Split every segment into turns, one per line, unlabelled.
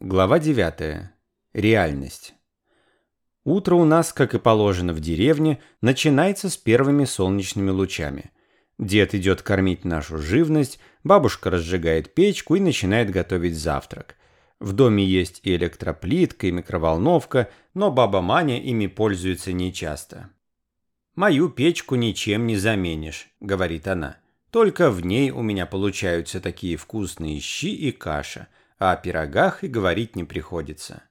Глава 9. Реальность. Утро у нас, как и положено в деревне, начинается с первыми солнечными лучами. Дед идет кормить нашу живность, бабушка разжигает печку и начинает готовить завтрак. В доме есть и электроплитка, и микроволновка, но баба Маня ими пользуется нечасто. «Мою печку ничем не заменишь», — говорит она. «Только в ней у меня получаются такие вкусные щи и каша» а о пирогах и говорить не приходится.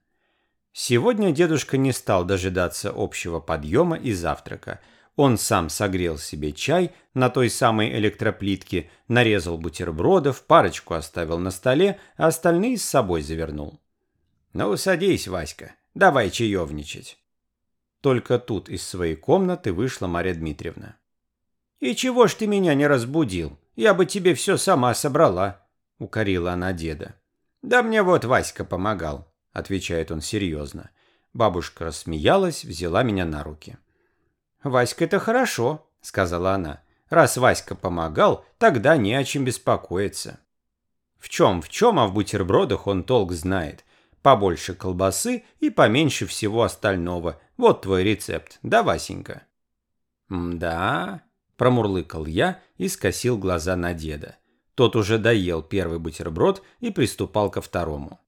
Сегодня дедушка не стал дожидаться общего подъема и завтрака. Он сам согрел себе чай на той самой электроплитке, нарезал бутербродов, парочку оставил на столе, а остальные с собой завернул. «Ну, садись, Васька, давай чаевничать». Только тут из своей комнаты вышла Марья Дмитриевна. «И чего ж ты меня не разбудил? Я бы тебе все сама собрала», — укорила она деда. «Да мне вот Васька помогал», — отвечает он серьезно. Бабушка рассмеялась, взяла меня на руки. «Васька, это хорошо», — сказала она. «Раз Васька помогал, тогда не о чем беспокоиться». В чем, в чем, а в бутербродах он толк знает. Побольше колбасы и поменьше всего остального. Вот твой рецепт, да, Васенька? «Да», — промурлыкал я и скосил глаза на деда. Тот уже доел первый бутерброд и приступал ко второму.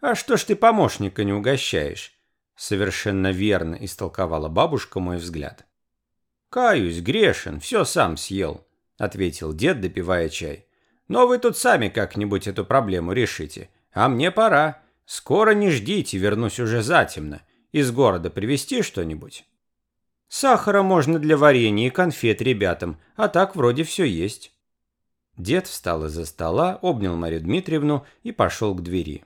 «А что ж ты помощника не угощаешь?» Совершенно верно истолковала бабушка мой взгляд. «Каюсь, грешен, все сам съел», — ответил дед, допивая чай. «Но вы тут сами как-нибудь эту проблему решите. А мне пора. Скоро не ждите, вернусь уже затемно. Из города привезти что-нибудь?» «Сахара можно для варенья и конфет ребятам, а так вроде все есть». Дед встал из-за стола, обнял Марию Дмитриевну и пошел к двери.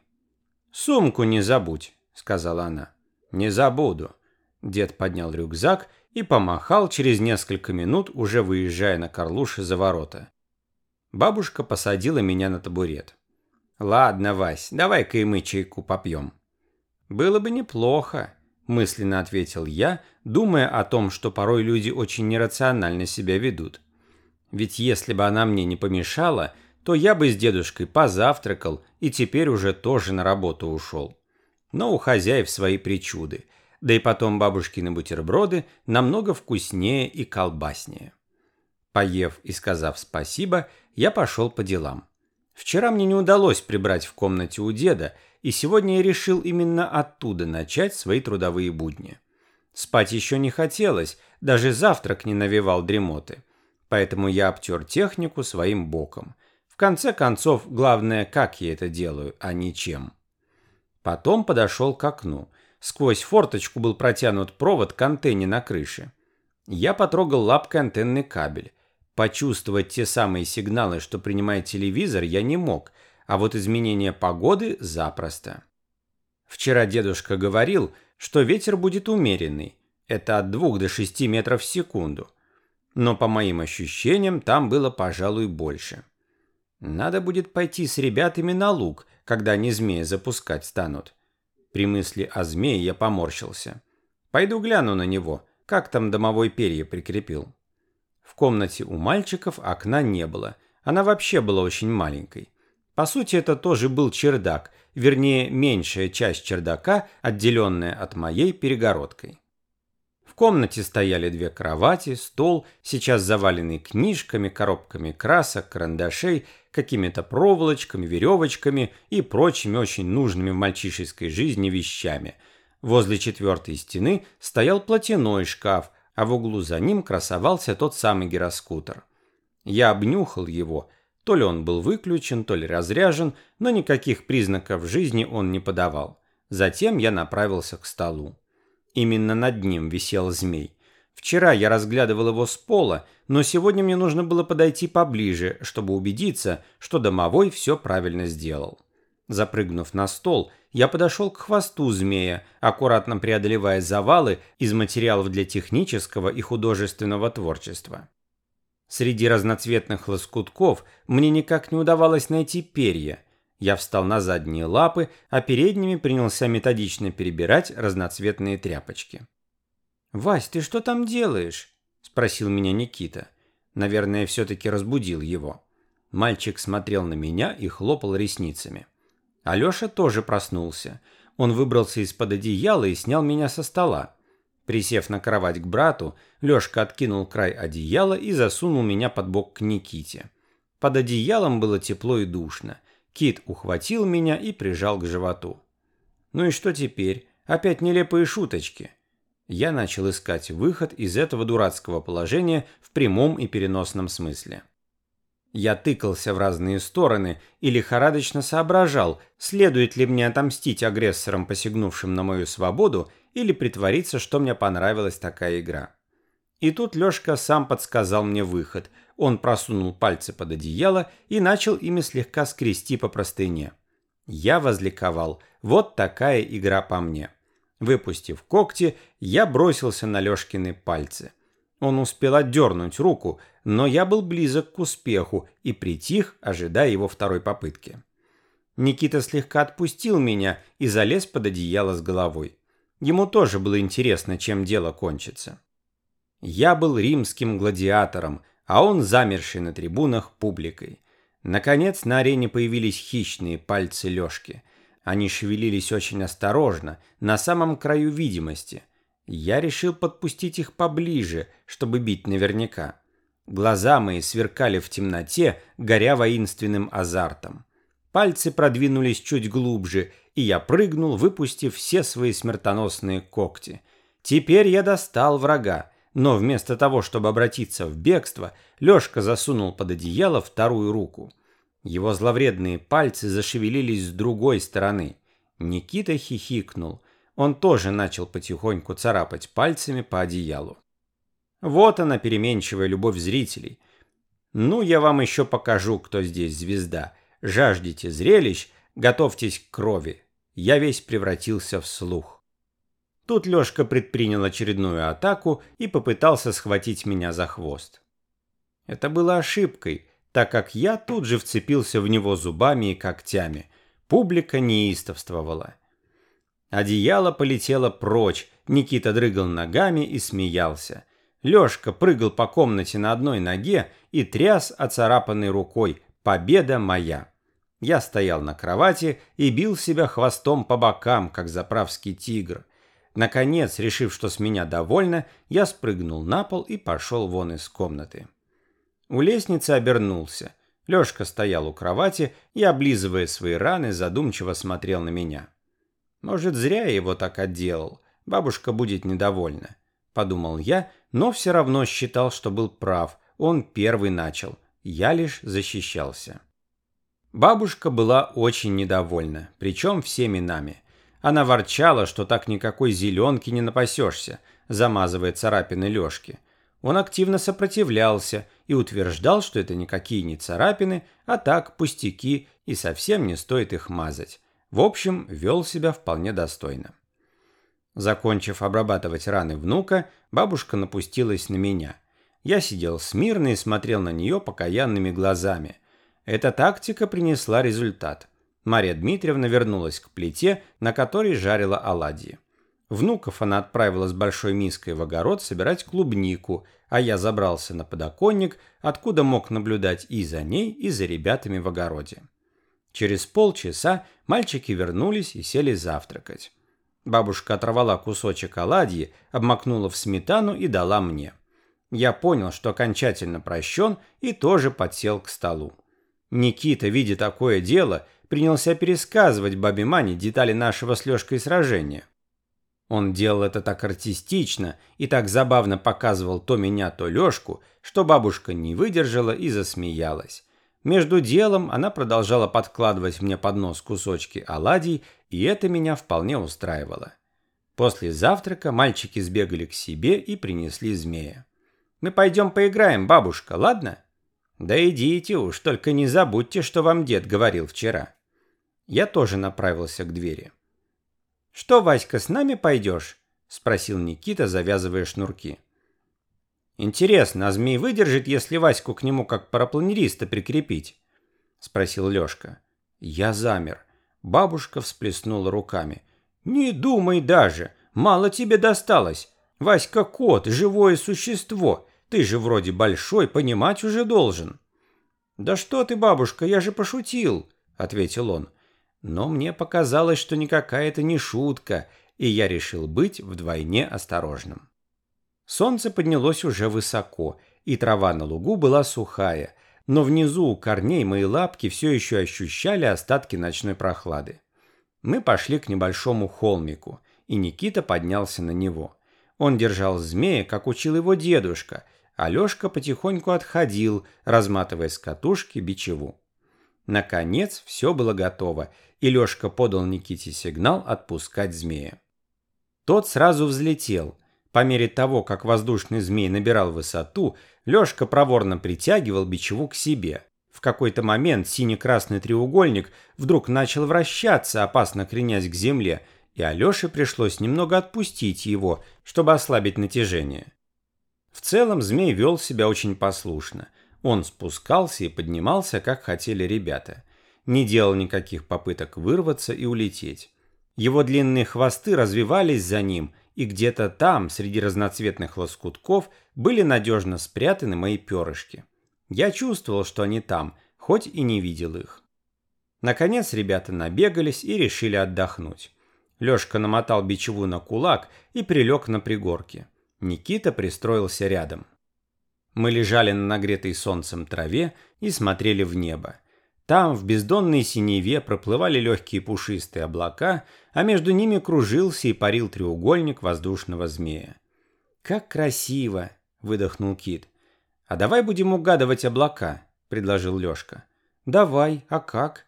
«Сумку не забудь», — сказала она. «Не забуду». Дед поднял рюкзак и помахал через несколько минут, уже выезжая на Карлуши за ворота. Бабушка посадила меня на табурет. «Ладно, Вась, давай-ка и мы чайку попьем». «Было бы неплохо», – мысленно ответил я, думая о том, что порой люди очень нерационально себя ведут. Ведь если бы она мне не помешала, то я бы с дедушкой позавтракал и теперь уже тоже на работу ушел. Но у хозяев свои причуды, да и потом бабушкины бутерброды намного вкуснее и колбаснее. Поев и сказав спасибо, я пошел по делам. Вчера мне не удалось прибрать в комнате у деда, и сегодня я решил именно оттуда начать свои трудовые будни. Спать еще не хотелось, даже завтрак не навевал дремоты – поэтому я обтер технику своим боком. В конце концов, главное, как я это делаю, а не чем. Потом подошел к окну. Сквозь форточку был протянут провод к антенне на крыше. Я потрогал лапкой антенный кабель. Почувствовать те самые сигналы, что принимает телевизор, я не мог, а вот изменение погоды запросто. Вчера дедушка говорил, что ветер будет умеренный. Это от 2 до 6 метров в секунду но по моим ощущениям там было, пожалуй, больше. Надо будет пойти с ребятами на луг, когда они змеи запускать станут. При мысли о змее я поморщился. Пойду гляну на него, как там домовой перья прикрепил. В комнате у мальчиков окна не было, она вообще была очень маленькой. По сути, это тоже был чердак, вернее, меньшая часть чердака, отделенная от моей перегородкой комнате стояли две кровати, стол, сейчас заваленный книжками, коробками красок, карандашей, какими-то проволочками, веревочками и прочими очень нужными в мальчишеской жизни вещами. Возле четвертой стены стоял платяной шкаф, а в углу за ним красовался тот самый гироскутер. Я обнюхал его, то ли он был выключен, то ли разряжен, но никаких признаков жизни он не подавал. Затем я направился к столу. Именно над ним висел змей. Вчера я разглядывал его с пола, но сегодня мне нужно было подойти поближе, чтобы убедиться, что домовой все правильно сделал. Запрыгнув на стол, я подошел к хвосту змея, аккуратно преодолевая завалы из материалов для технического и художественного творчества. Среди разноцветных лоскутков мне никак не удавалось найти перья – я встал на задние лапы, а передними принялся методично перебирать разноцветные тряпочки. «Вась, ты что там делаешь?» – спросил меня Никита. Наверное, все-таки разбудил его. Мальчик смотрел на меня и хлопал ресницами. Алёша тоже проснулся. Он выбрался из-под одеяла и снял меня со стола. Присев на кровать к брату, Лёшка откинул край одеяла и засунул меня под бок к Никите. Под одеялом было тепло и душно. Кит ухватил меня и прижал к животу. Ну и что теперь? Опять нелепые шуточки. Я начал искать выход из этого дурацкого положения в прямом и переносном смысле. Я тыкался в разные стороны и лихорадочно соображал, следует ли мне отомстить агрессорам, посягнувшим на мою свободу, или притвориться, что мне понравилась такая игра. И тут Лёшка сам подсказал мне выход. Он просунул пальцы под одеяло и начал ими слегка скрести по простыне. Я возликовал. Вот такая игра по мне. Выпустив когти, я бросился на Лёшкины пальцы. Он успел отдернуть руку, но я был близок к успеху и притих, ожидая его второй попытки. Никита слегка отпустил меня и залез под одеяло с головой. Ему тоже было интересно, чем дело кончится. Я был римским гладиатором, а он замерший на трибунах публикой. Наконец на арене появились хищные пальцы Лёшки. Они шевелились очень осторожно, на самом краю видимости. Я решил подпустить их поближе, чтобы бить наверняка. Глаза мои сверкали в темноте, горя воинственным азартом. Пальцы продвинулись чуть глубже, и я прыгнул, выпустив все свои смертоносные когти. Теперь я достал врага, но вместо того, чтобы обратиться в бегство, Лёшка засунул под одеяло вторую руку. Его зловредные пальцы зашевелились с другой стороны. Никита хихикнул. Он тоже начал потихоньку царапать пальцами по одеялу. Вот она, переменчивая любовь зрителей. Ну, я вам еще покажу, кто здесь звезда. Жаждите зрелищ, готовьтесь к крови. Я весь превратился в слух. Тут Лёшка предпринял очередную атаку и попытался схватить меня за хвост. Это было ошибкой, так как я тут же вцепился в него зубами и когтями. Публика неистовствовала. Одеяло полетело прочь, Никита дрыгал ногами и смеялся. Лёшка прыгал по комнате на одной ноге и тряс оцарапанной рукой. Победа моя. Я стоял на кровати и бил себя хвостом по бокам, как заправский тигр. Наконец, решив, что с меня довольно, я спрыгнул на пол и пошел вон из комнаты. У лестницы обернулся. Лёшка стоял у кровати и, облизывая свои раны, задумчиво смотрел на меня. «Может, зря я его так отделал. Бабушка будет недовольна», — подумал я, но все равно считал, что был прав. Он первый начал. Я лишь защищался. Бабушка была очень недовольна, причем всеми нами — она ворчала, что так никакой зеленки не напасешься, замазывая царапины Лешки. Он активно сопротивлялся и утверждал, что это никакие не царапины, а так пустяки и совсем не стоит их мазать. В общем, вел себя вполне достойно. Закончив обрабатывать раны внука, бабушка напустилась на меня. Я сидел смирно и смотрел на нее покаянными глазами. Эта тактика принесла результат. Мария Дмитриевна вернулась к плите, на которой жарила оладьи. Внуков она отправила с большой миской в огород собирать клубнику, а я забрался на подоконник, откуда мог наблюдать и за ней, и за ребятами в огороде. Через полчаса мальчики вернулись и сели завтракать. Бабушка оторвала кусочек оладьи, обмакнула в сметану и дала мне. Я понял, что окончательно прощен, и тоже подсел к столу. Никита, видя такое дело, принялся пересказывать бабе Мане детали нашего с Лёшкой сражения. Он делал это так артистично и так забавно показывал то меня, то Лёшку, что бабушка не выдержала и засмеялась. Между делом она продолжала подкладывать мне под нос кусочки оладий, и это меня вполне устраивало. После завтрака мальчики сбегали к себе и принесли змея. «Мы пойдем поиграем, бабушка, ладно?» «Да идите уж, только не забудьте, что вам дед говорил вчера». Я тоже направился к двери. «Что, Васька, с нами пойдешь?» – спросил Никита, завязывая шнурки. «Интересно, а змей выдержит, если Ваську к нему как парапланериста прикрепить?» – спросил Лёшка. Я замер. Бабушка всплеснула руками. «Не думай даже, мало тебе досталось. Васька кот, живое существо. Ты же вроде большой, понимать уже должен». «Да что ты, бабушка, я же пошутил», – ответил он. Но мне показалось, что никакая это не шутка, и я решил быть вдвойне осторожным. Солнце поднялось уже высоко, и трава на лугу была сухая, но внизу у корней мои лапки все еще ощущали остатки ночной прохлады. Мы пошли к небольшому холмику, и Никита поднялся на него. Он держал змея, как учил его дедушка, а Лешка потихоньку отходил, разматывая с катушки бичеву. Наконец все было готово, и Лешка подал Никите сигнал отпускать змея. Тот сразу взлетел. По мере того, как воздушный змей набирал высоту, Лешка проворно притягивал бичеву к себе. В какой-то момент синий-красный треугольник вдруг начал вращаться, опасно кренясь к земле, и Алёше пришлось немного отпустить его, чтобы ослабить натяжение. В целом змей вел себя очень послушно. Он спускался и поднимался, как хотели ребята. Не делал никаких попыток вырваться и улететь. Его длинные хвосты развивались за ним, и где-то там, среди разноцветных лоскутков, были надежно спрятаны мои перышки. Я чувствовал, что они там, хоть и не видел их. Наконец ребята набегались и решили отдохнуть. Лёшка намотал бичеву на кулак и прилег на пригорке. Никита пристроился рядом. Мы лежали на нагретой солнцем траве и смотрели в небо. Там, в бездонной синеве, проплывали легкие пушистые облака, а между ними кружился и парил треугольник воздушного змея. «Как красиво!» — выдохнул Кит. «А давай будем угадывать облака», — предложил Лёшка. «Давай, а как?»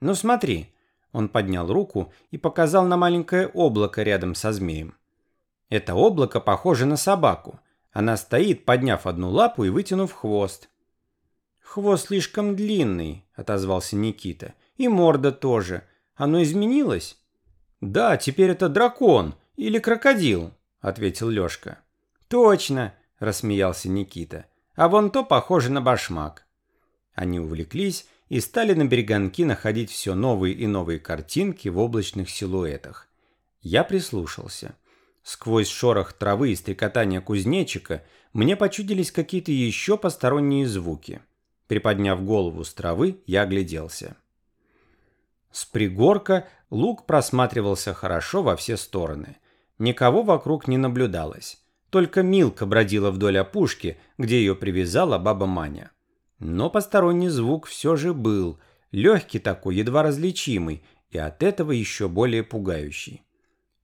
«Ну смотри». Он поднял руку и показал на маленькое облако рядом со змеем. Это облако похоже на собаку. Она стоит, подняв одну лапу и вытянув хвост. «Хвост слишком длинный», — отозвался Никита. «И морда тоже. Оно изменилось?» «Да, теперь это дракон или крокодил», — ответил Лёшка. «Точно», — рассмеялся Никита. «А вон то похоже на башмак». Они увлеклись и стали на береганки находить все новые и новые картинки в облачных силуэтах. Я прислушался. Сквозь шорох травы и стрекотание кузнечика мне почудились какие-то еще посторонние звуки. Приподняв голову с травы, я огляделся. С пригорка луг просматривался хорошо во все стороны. Никого вокруг не наблюдалось. Только Милка бродила вдоль опушки, где ее привязала баба Маня. Но посторонний звук все же был, легкий такой, едва различимый, и от этого еще более пугающий.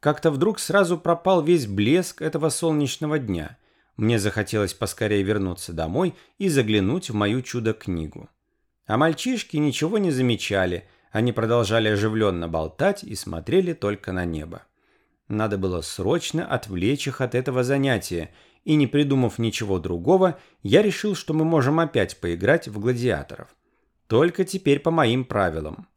Как-то вдруг сразу пропал весь блеск этого солнечного дня. Мне захотелось поскорее вернуться домой и заглянуть в мою чудо-книгу. А мальчишки ничего не замечали, они продолжали оживленно болтать и смотрели только на небо. Надо было срочно отвлечь их от этого занятия, и не придумав ничего другого, я решил, что мы можем опять поиграть в гладиаторов. Только теперь по моим правилам.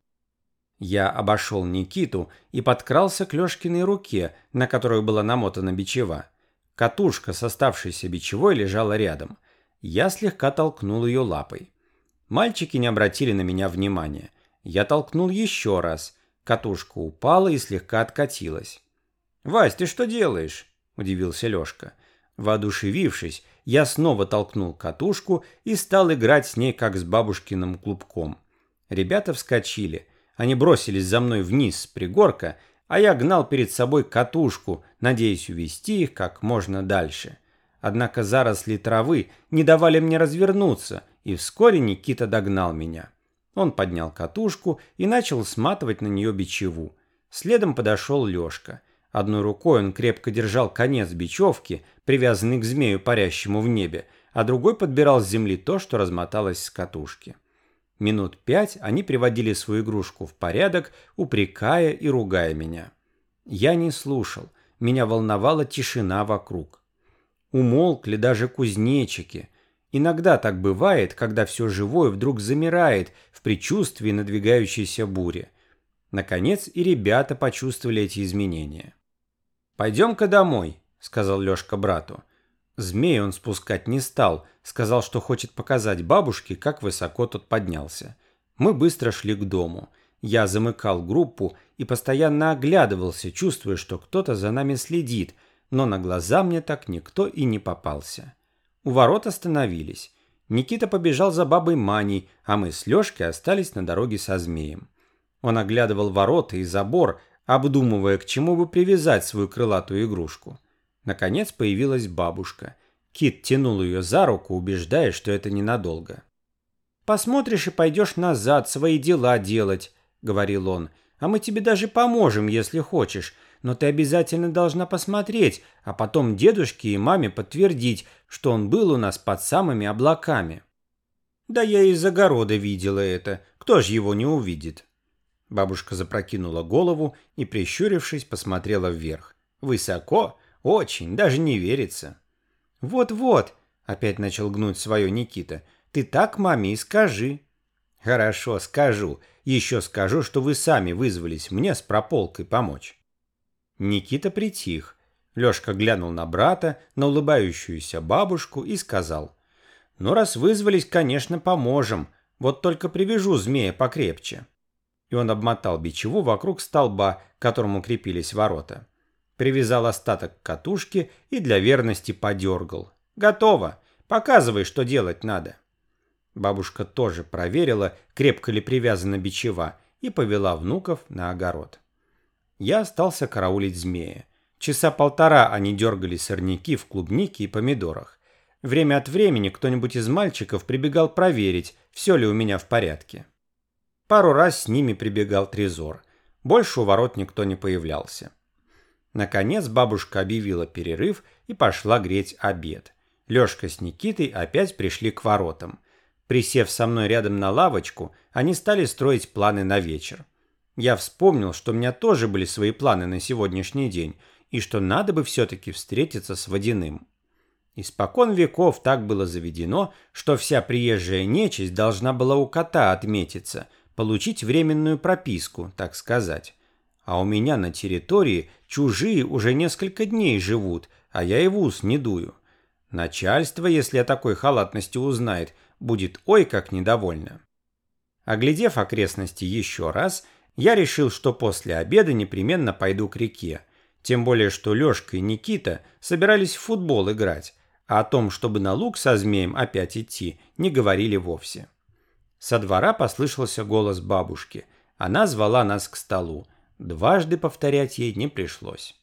Я обошел Никиту и подкрался к Лешкиной руке, на которую была намотана бичева. Катушка с оставшейся бичевой лежала рядом. Я слегка толкнул ее лапой. Мальчики не обратили на меня внимания. Я толкнул еще раз. Катушка упала и слегка откатилась. «Вась, ты что делаешь?» – удивился Лешка. Воодушевившись, я снова толкнул катушку и стал играть с ней, как с бабушкиным клубком. Ребята вскочили – они бросились за мной вниз с пригорка, а я гнал перед собой катушку, надеясь увести их как можно дальше. Однако заросли травы не давали мне развернуться, и вскоре Никита догнал меня. Он поднял катушку и начал сматывать на нее бичеву. Следом подошел Лешка. Одной рукой он крепко держал конец бечевки, привязанный к змею, парящему в небе, а другой подбирал с земли то, что размоталось с катушки. Минут пять они приводили свою игрушку в порядок, упрекая и ругая меня. Я не слушал, меня волновала тишина вокруг. Умолкли даже кузнечики. Иногда так бывает, когда все живое вдруг замирает в предчувствии надвигающейся бури. Наконец и ребята почувствовали эти изменения. «Пойдем-ка домой», — сказал Лешка брату. Змей он спускать не стал, сказал, что хочет показать бабушке, как высоко тот поднялся. Мы быстро шли к дому. Я замыкал группу и постоянно оглядывался, чувствуя, что кто-то за нами следит, но на глаза мне так никто и не попался. У ворот остановились. Никита побежал за бабой Маней, а мы с Лёшкой остались на дороге со змеем. Он оглядывал ворота и забор, обдумывая, к чему бы привязать свою крылатую игрушку. Наконец появилась бабушка. Кит тянул ее за руку, убеждая, что это ненадолго. «Посмотришь и пойдешь назад свои дела делать», — говорил он. «А мы тебе даже поможем, если хочешь. Но ты обязательно должна посмотреть, а потом дедушке и маме подтвердить, что он был у нас под самыми облаками». «Да я из огорода видела это. Кто ж его не увидит?» Бабушка запрокинула голову и, прищурившись, посмотрела вверх. «Высоко? Очень, даже не верится». «Вот-вот», — опять начал гнуть свое Никита, — «ты так маме и скажи». «Хорошо, скажу. Еще скажу, что вы сами вызвались мне с прополкой помочь». Никита притих. Лешка глянул на брата, на улыбающуюся бабушку и сказал. «Ну, раз вызвались, конечно, поможем. Вот только привяжу змея покрепче» и он обмотал бичеву вокруг столба, к которому крепились ворота. Привязал остаток к катушке и для верности подергал. «Готово! Показывай, что делать надо!» Бабушка тоже проверила, крепко ли привязана бичева, и повела внуков на огород. Я остался караулить змея. Часа полтора они дергали сорняки в клубнике и помидорах. Время от времени кто-нибудь из мальчиков прибегал проверить, все ли у меня в порядке. Пару раз с ними прибегал Трезор. Больше у ворот никто не появлялся. Наконец бабушка объявила перерыв и пошла греть обед. Лёшка с Никитой опять пришли к воротам. Присев со мной рядом на лавочку, они стали строить планы на вечер. Я вспомнил, что у меня тоже были свои планы на сегодняшний день, и что надо бы все-таки встретиться с Водяным. Испокон веков так было заведено, что вся приезжая нечисть должна была у кота отметиться, получить временную прописку, так сказать. А у меня на территории чужие уже несколько дней живут, а я и в ус не дую. Начальство, если о такой халатности узнает, будет ой как недовольно. Оглядев окрестности еще раз, я решил, что после обеда непременно пойду к реке. Тем более, что Лешка и Никита собирались в футбол играть, а о том, чтобы на луг со змеем опять идти, не говорили вовсе. Со двора послышался голос бабушки. Она звала нас к столу. Дважды повторять ей не пришлось.